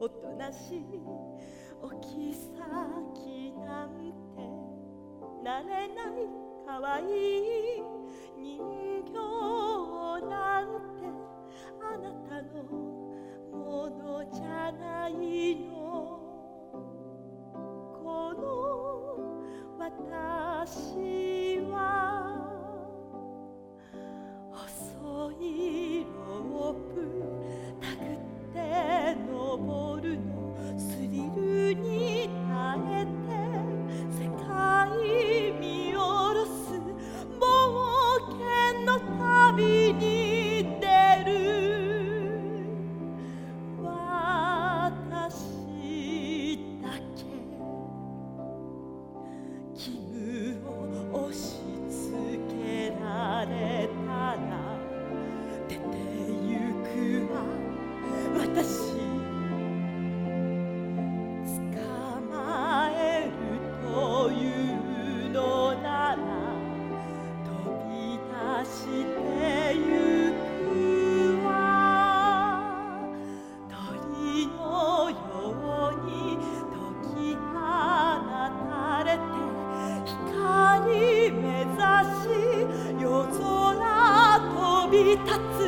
おとなしいおきさきなんてなれないかわいい人形なんてあなたのものじゃないの。この私はり立つ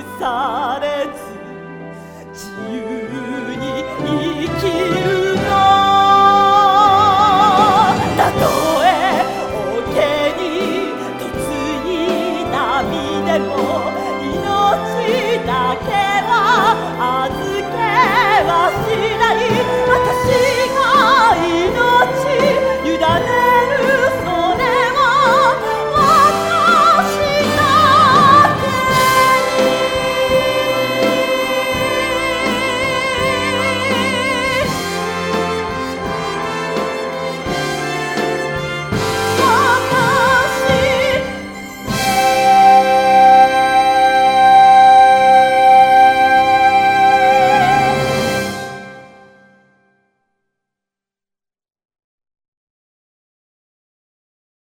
されず自由に生きるの。たとえおけに嫁にでも命だけは預けはしない。